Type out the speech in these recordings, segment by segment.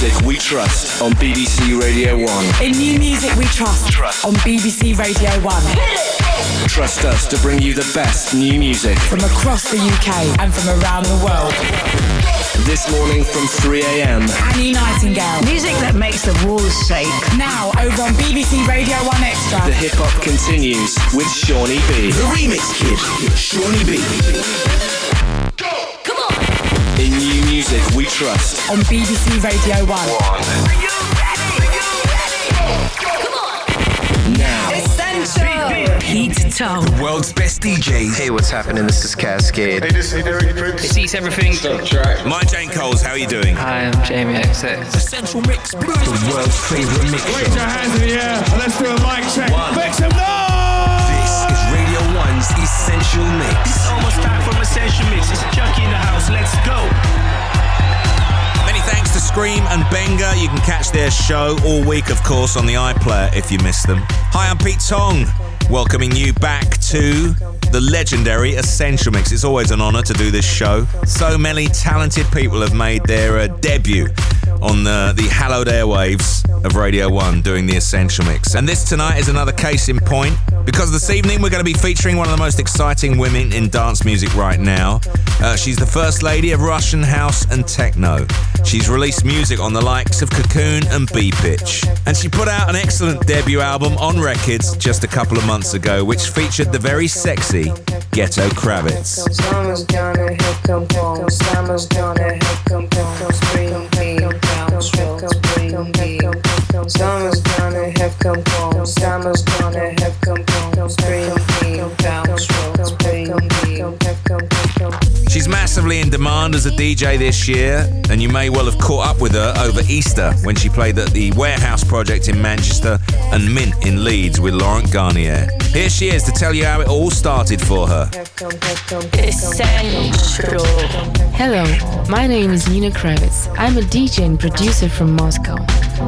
music we trust on BBC Radio 1. In new music we trust, trust. on BBC Radio 1. Trust us to bring you the best new music from across the UK and from around the world. This morning from 3am. Annie Nightingale. Music that makes the walls shake. Now over on BBC Radio 1 Extra. The hip hop continues with Shawnee B. The remix kid, Shawnee B. Go! Come on! In new music we trust. On BBC Radio 1. One. Are you ready? Are you ready? Come on! Now. Essential. Pete Tong. The world's best DJs. Hey, what's happening? This is Kaskade. Hey, this is Derek Prince. It's East Everything. My Jane Coles, how are you doing? Hi, I'm Jamie XX. Essential Mix. The world's favourite mix. Raise your hands in the air and let's do a mic check. One. Make some noise! This is Radio 1's Essential Mix. It's almost time for Essential Mix. It's Chuckie in the house. Let's go. Many thanks to Skream and Benga. You can catch their show all week, of course, on the iPlayer if you miss them. Hi, I'm Pete Tong, welcoming you back to the legendary Essential Mix. It's always an honour to do this show. So many talented people have made their uh, debut on the, the hallowed airwaves of Radio 1 doing the Essential Mix. And this tonight is another case in point because this evening we're going to be featuring one of the most exciting women in dance music right now. Uh, she's the first lady of Russian house and techno. She's released music on the likes of Cocoon and B Pitch. And she put out an excellent debut album on Rekids just a couple of months ago, which featured the very sexy Ghetto Kraviz. Summer's gonna hit, come home. She's massively in demand as a DJ this year, and you may well have caught up with her over Easter when she played at the Warehouse Project in Manchester and Mint in Leeds with Laurent Garnier. Here she is to tell you how it all started for her. Hello, my name is Nina Kraviz. I'm a DJ and producer from Moscow.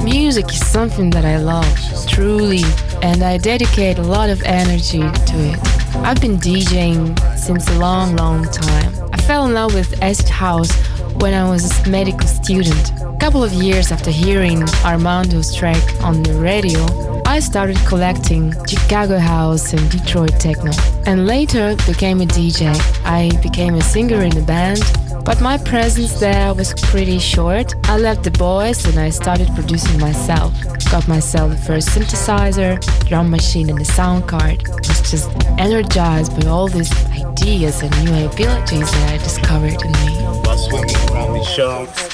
Music is something that I love, truly, and I dedicate a lot of energy to it. I've been DJing since a long, long time. I fell in love with acid house when I was a medical student. A couple of years after hearing Armando's track on the radio, I started collecting Chicago house and Detroit techno, and later became a DJ. I became a singer in a band, but my presence there was pretty short. I left the boys and I started producing myself. Got myself the first synthesizer, drum machine, and a sound card. Was just energized by all these ideas and new abilities that I discovered in me. While swimming around these sharks,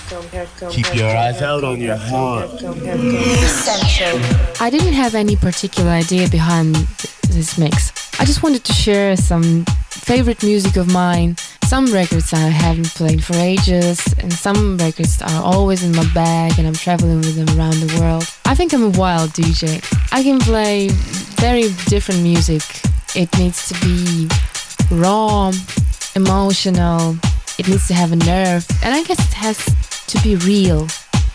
keep your eyes out on your heart. I didn't have any particular idea behind this mix. I just wanted to share some favorite music of mine. Some records I haven't played for ages, and some records are always in my bag, and I'm traveling with them around the world. I think I'm a wild DJ. I can play very different music. It needs to be raw, emotional, it needs to have a nerve, and I guess it has to be real.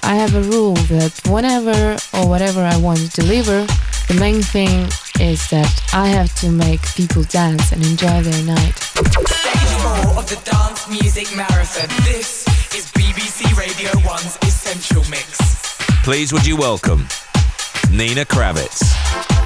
I have a rule that whenever or whatever I want to deliver, the main thing is that I have to make people dance and enjoy their night. Stage four of the Dance Music Marathon. This is BBC Radio 1's Essential Mix. Please would you welcome Nina Kraviz.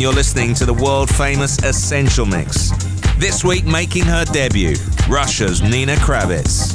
And you're listening to the world famous Essential Mix. This week, making her debut, Russia's Nina Kraviz.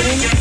And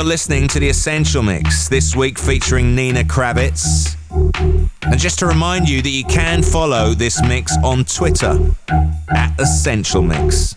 you're listening to The Essential Mix, this week featuring Nina Kraviz. And just to remind you that you can follow this mix on Twitter at Essential Mix.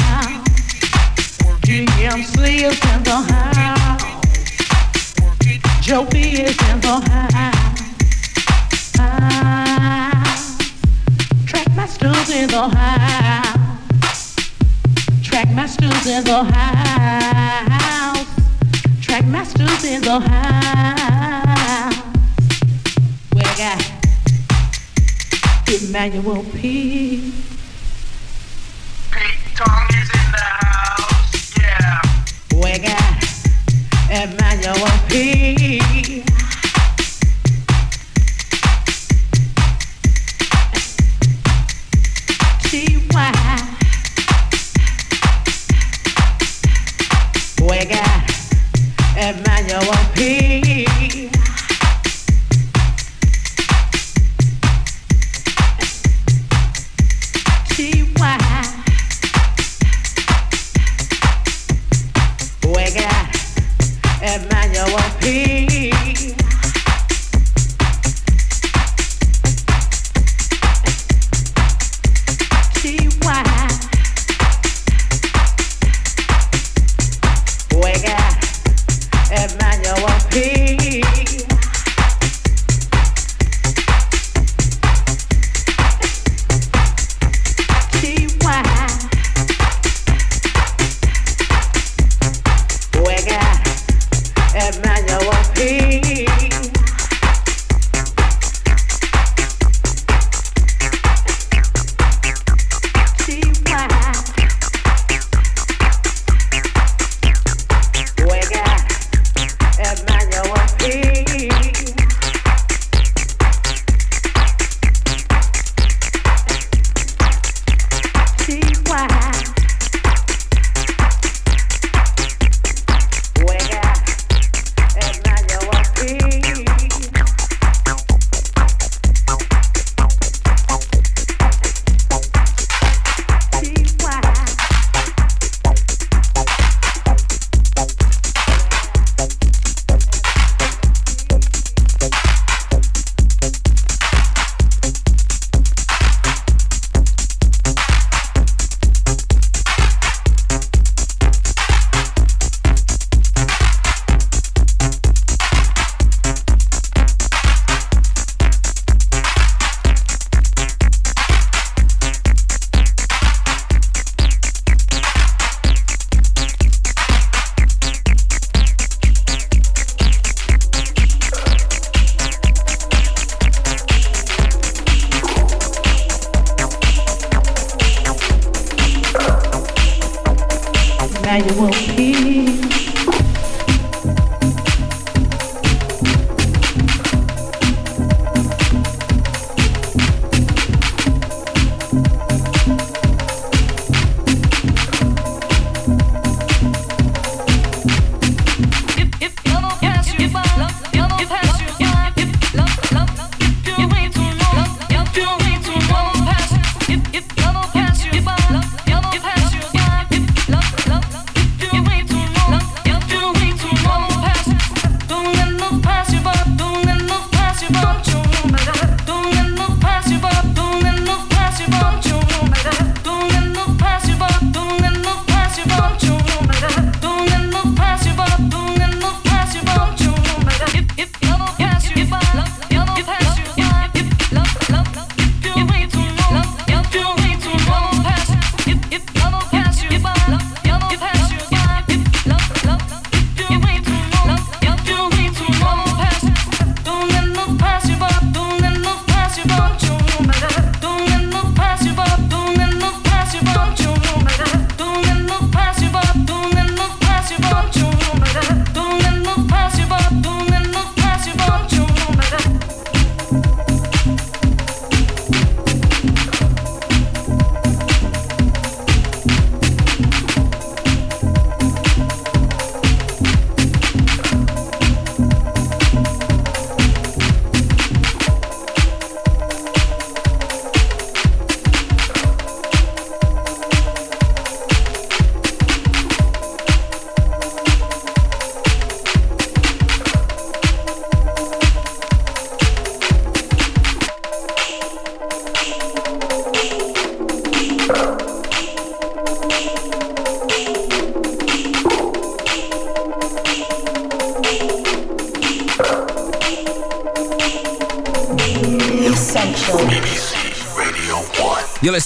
and the house. Is in the house. Trackmaster's in the house. Trackmaster's in the house. Trackmaster's in the house. We got Emmanuel P. Pete Tong is in the house. be.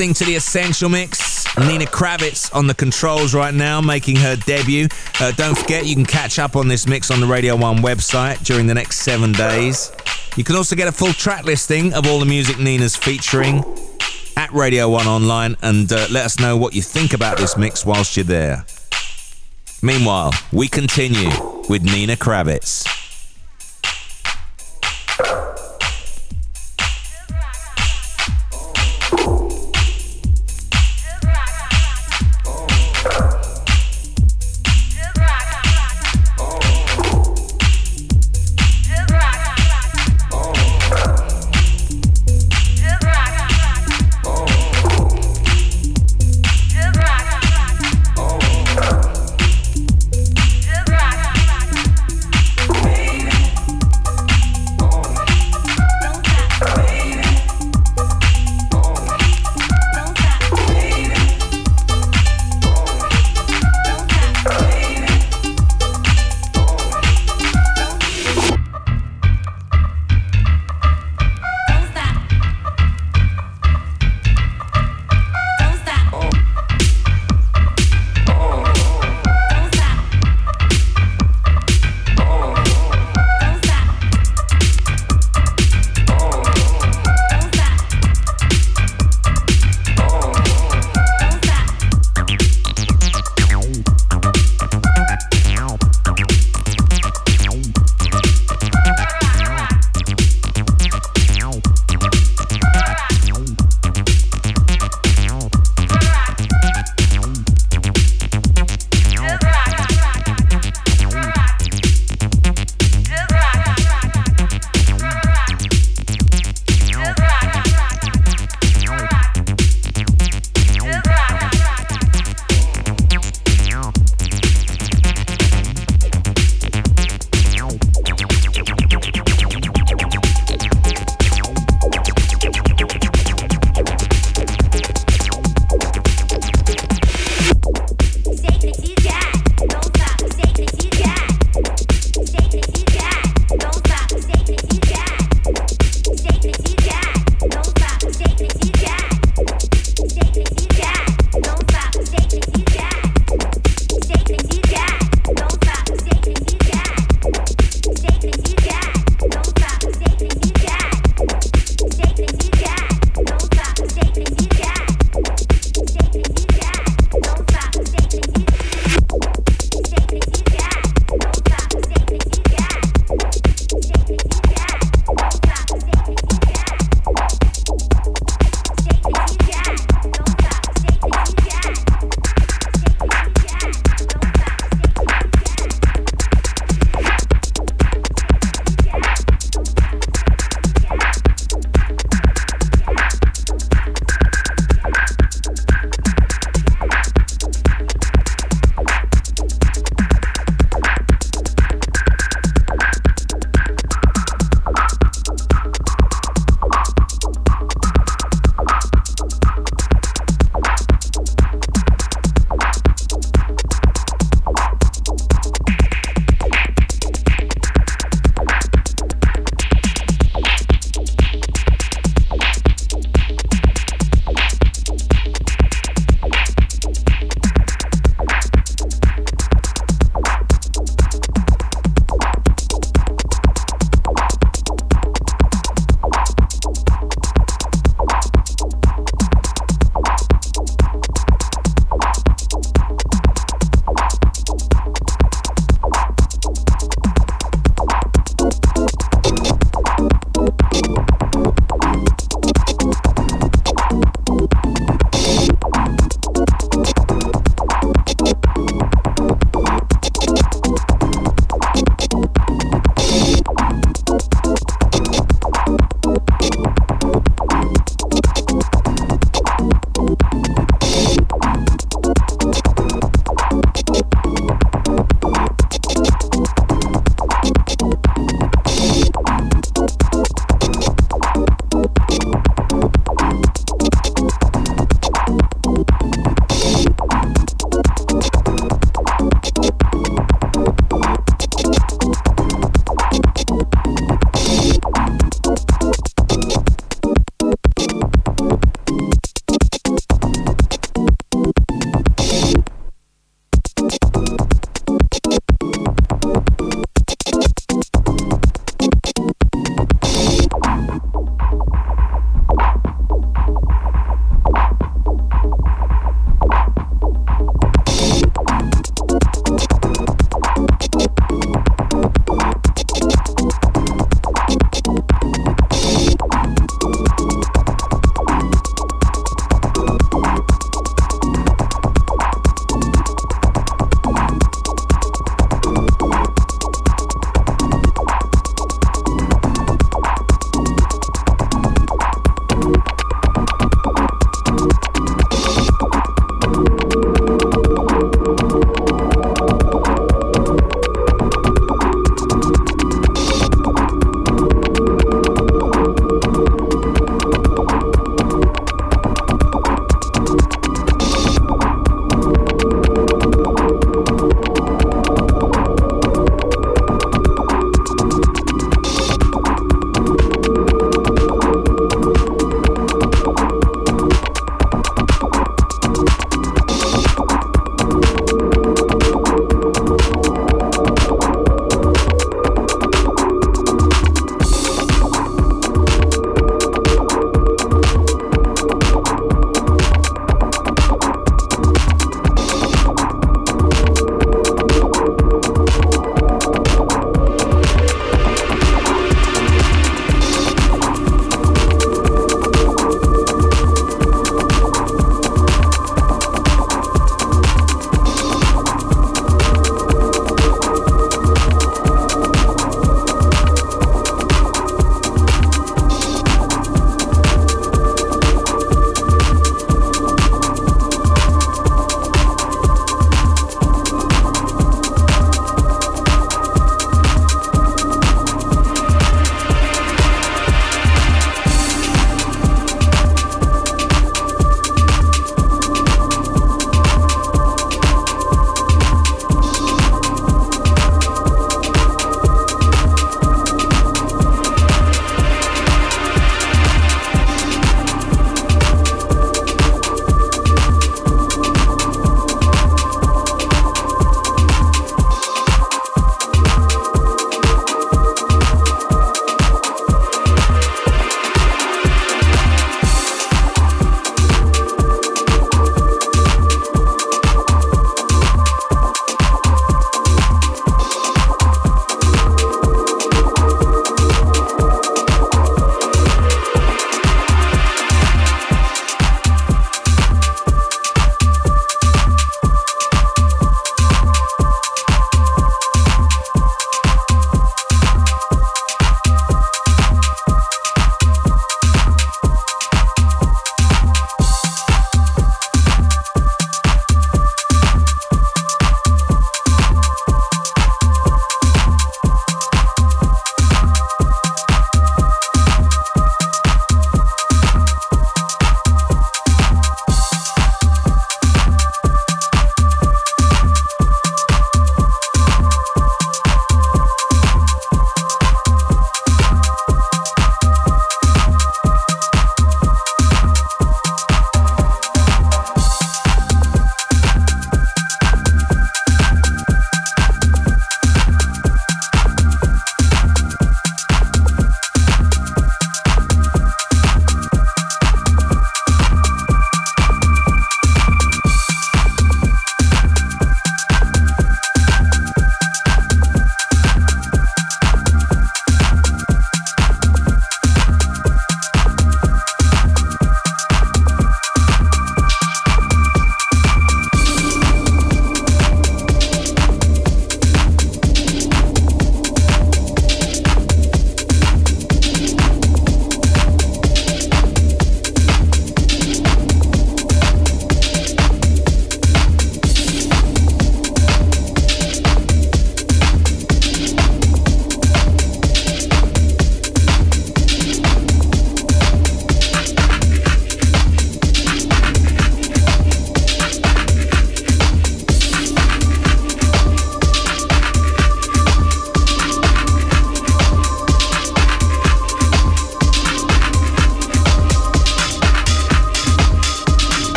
Listening to the Essential Mix. Nina Kraviz on the controls right now, making her debut. Uh, don't forget, you can catch up on this mix on the Radio 1 website during the next seven days. You can also get a full track listing of all the music Nina's featuring at Radio 1 online and uh, let us know what you think about this mix whilst you're there. Meanwhile, we continue with Nina Kraviz.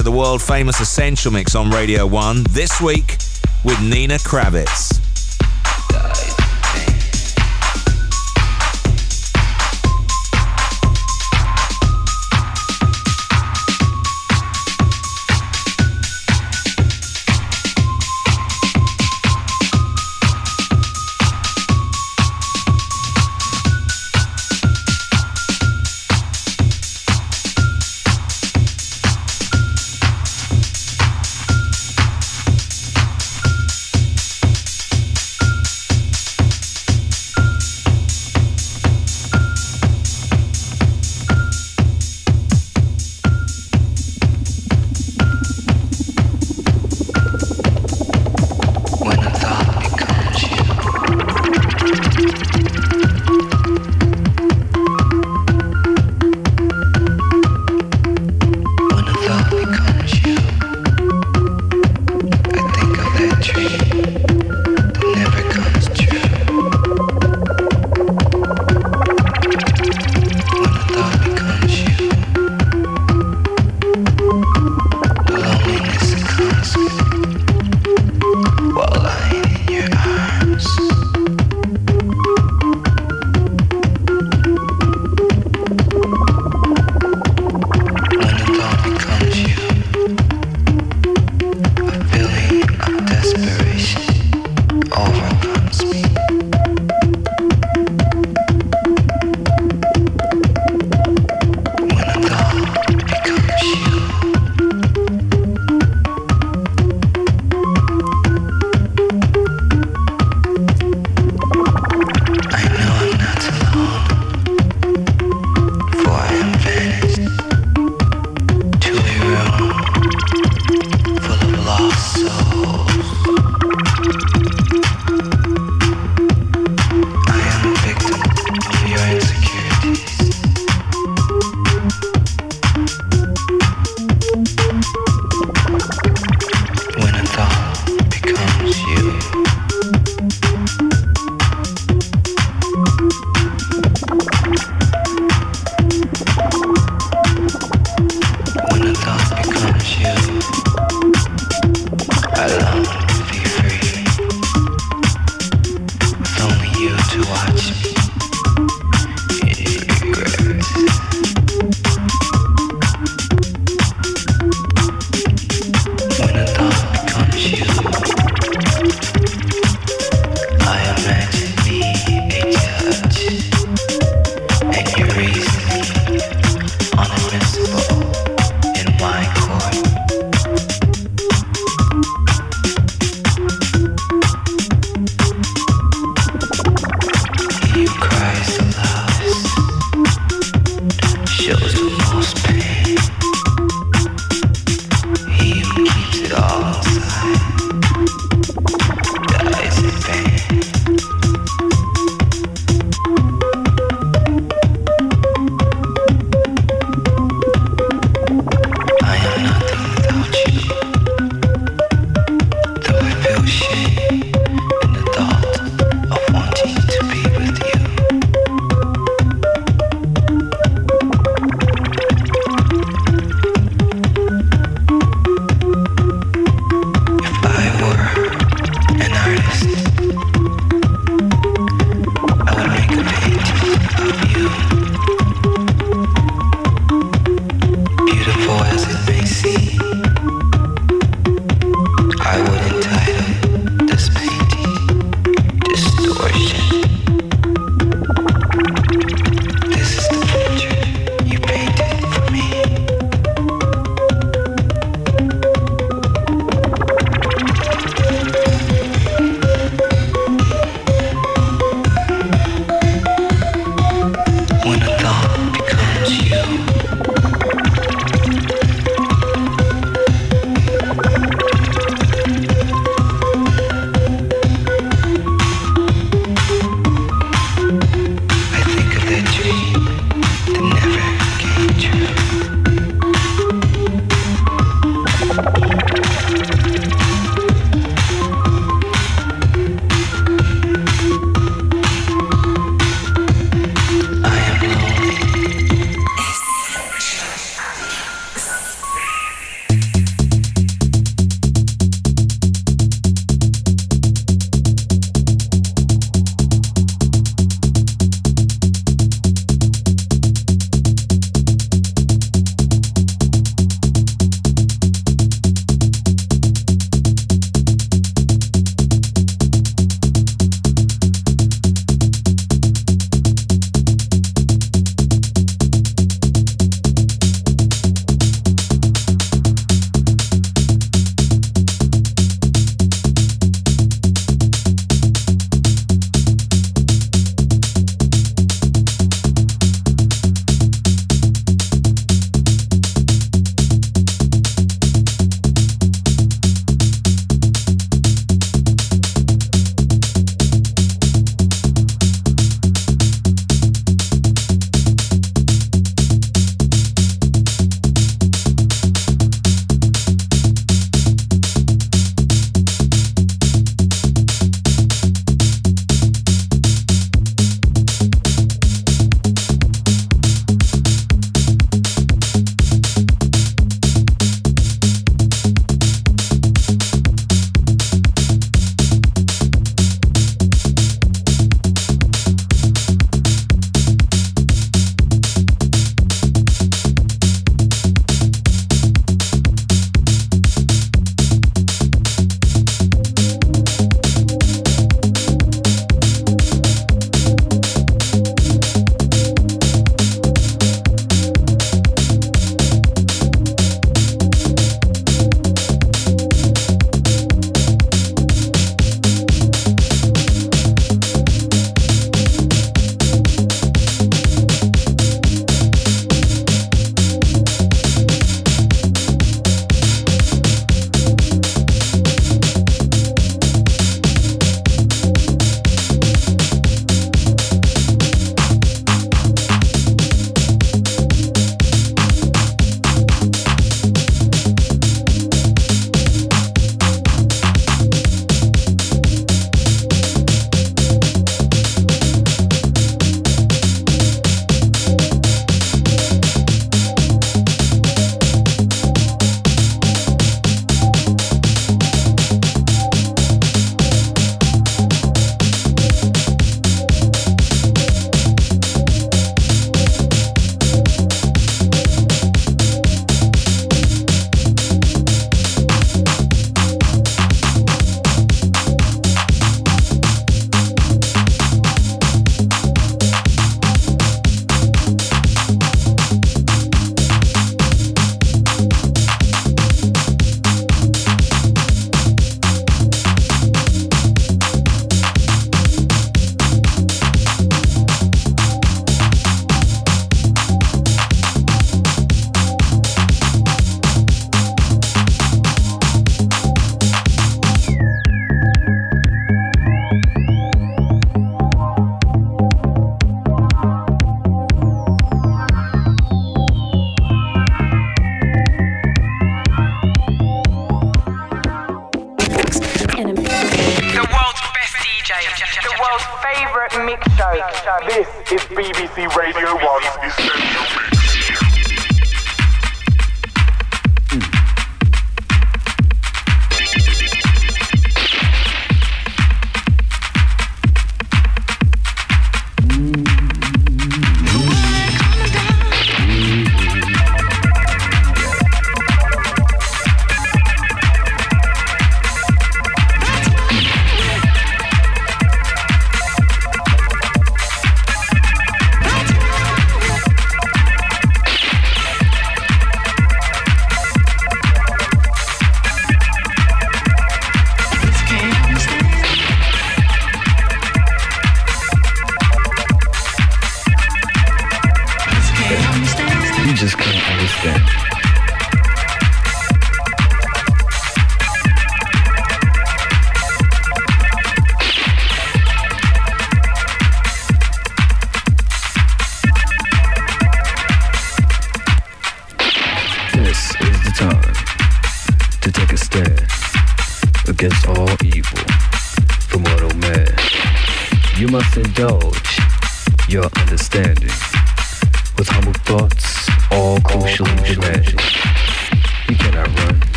To the world famous Essential Mix on Radio 1 this week with Nina Kraviz.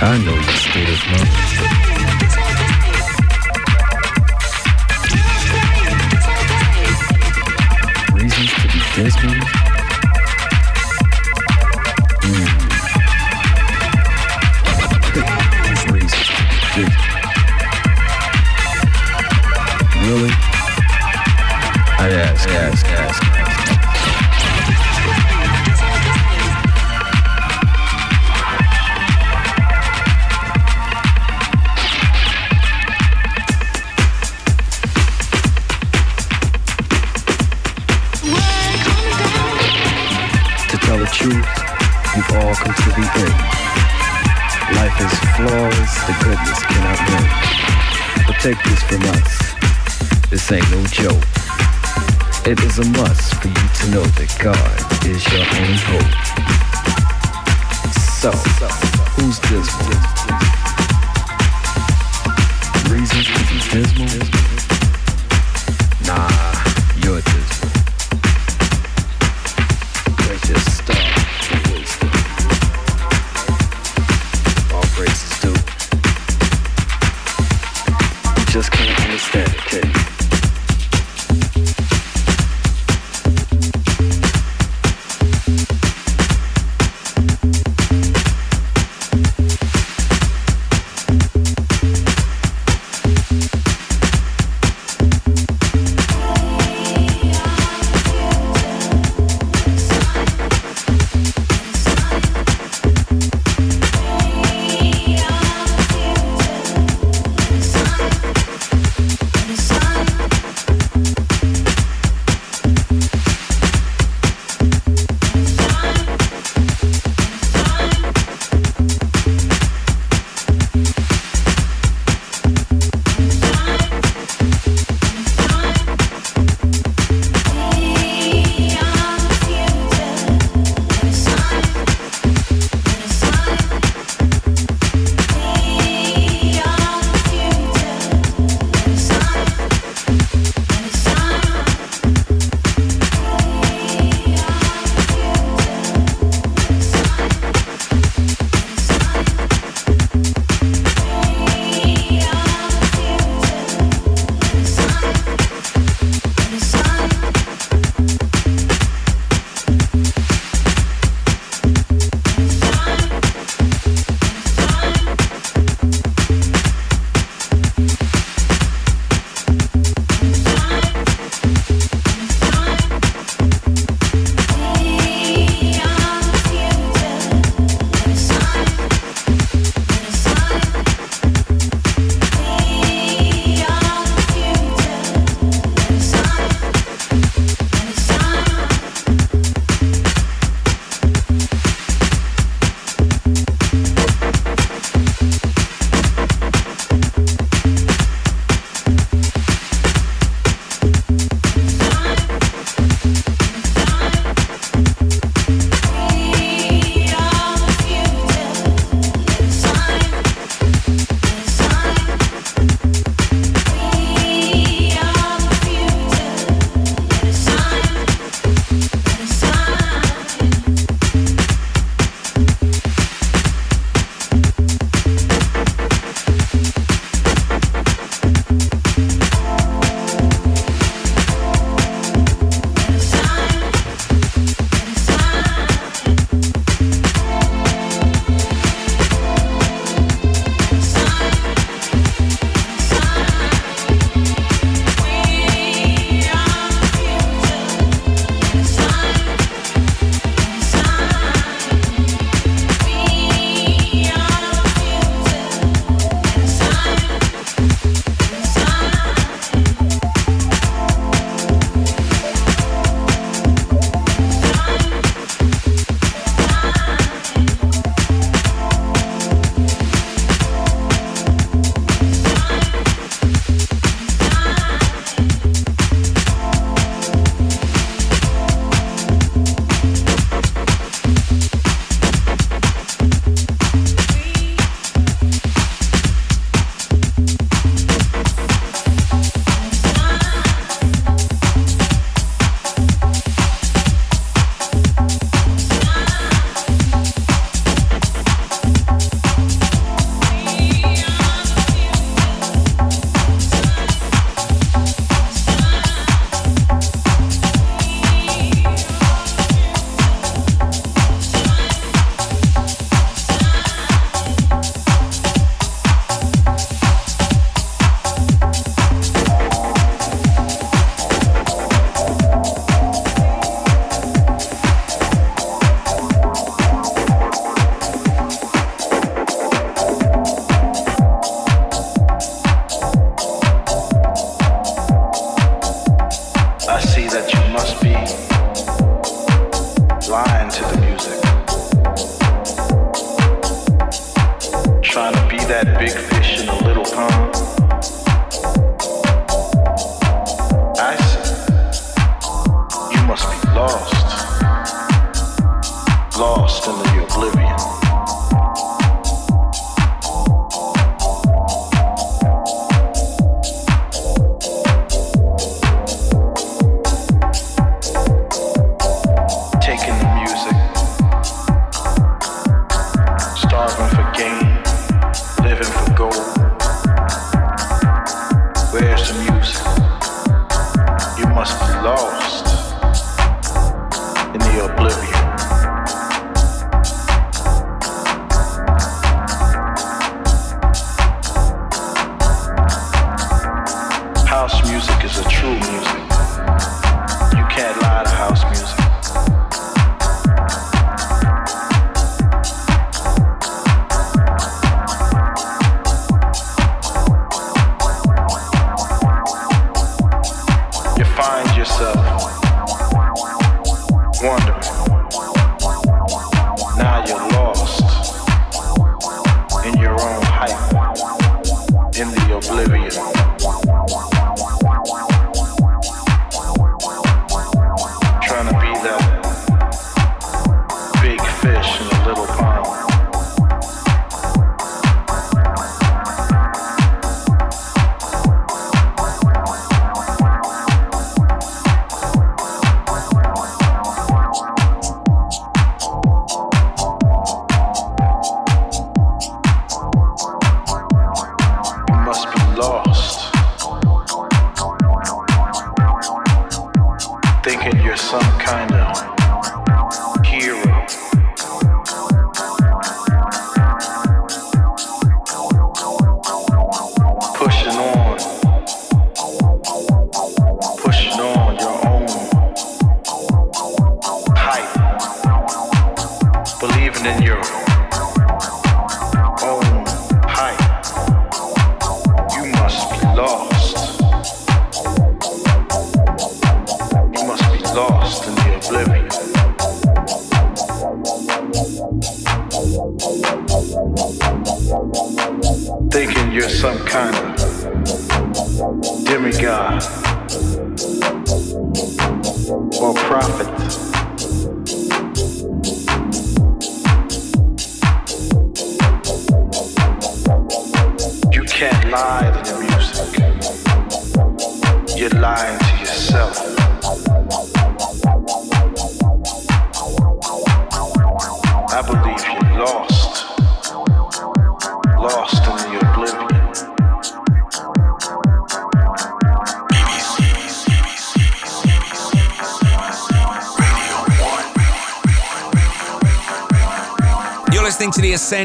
I know you stupid this month. Desmond the goodness cannot win. take this from us. This ain't no joke. It is a must for you to know that God is your only hope. So, who's this one?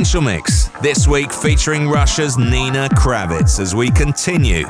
Essential Mix, this week featuring Russia's Nina Kraviz as we continue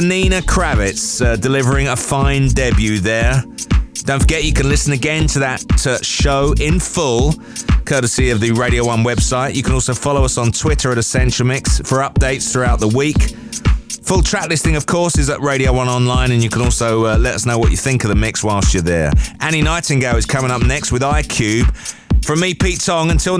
to Nina Kraviz uh, delivering a fine debut there. Don't forget you can listen again to that uh, show in full, courtesy of the Radio 1 website. You can also follow us on Twitter at Essential Mix for updates throughout the week. Full track listing, of course, is at Radio 1 Online, and you can also uh, let us know what you think of the mix whilst you're there. Annie Nightingale is coming up next with iCube. From me, Pete Tong, until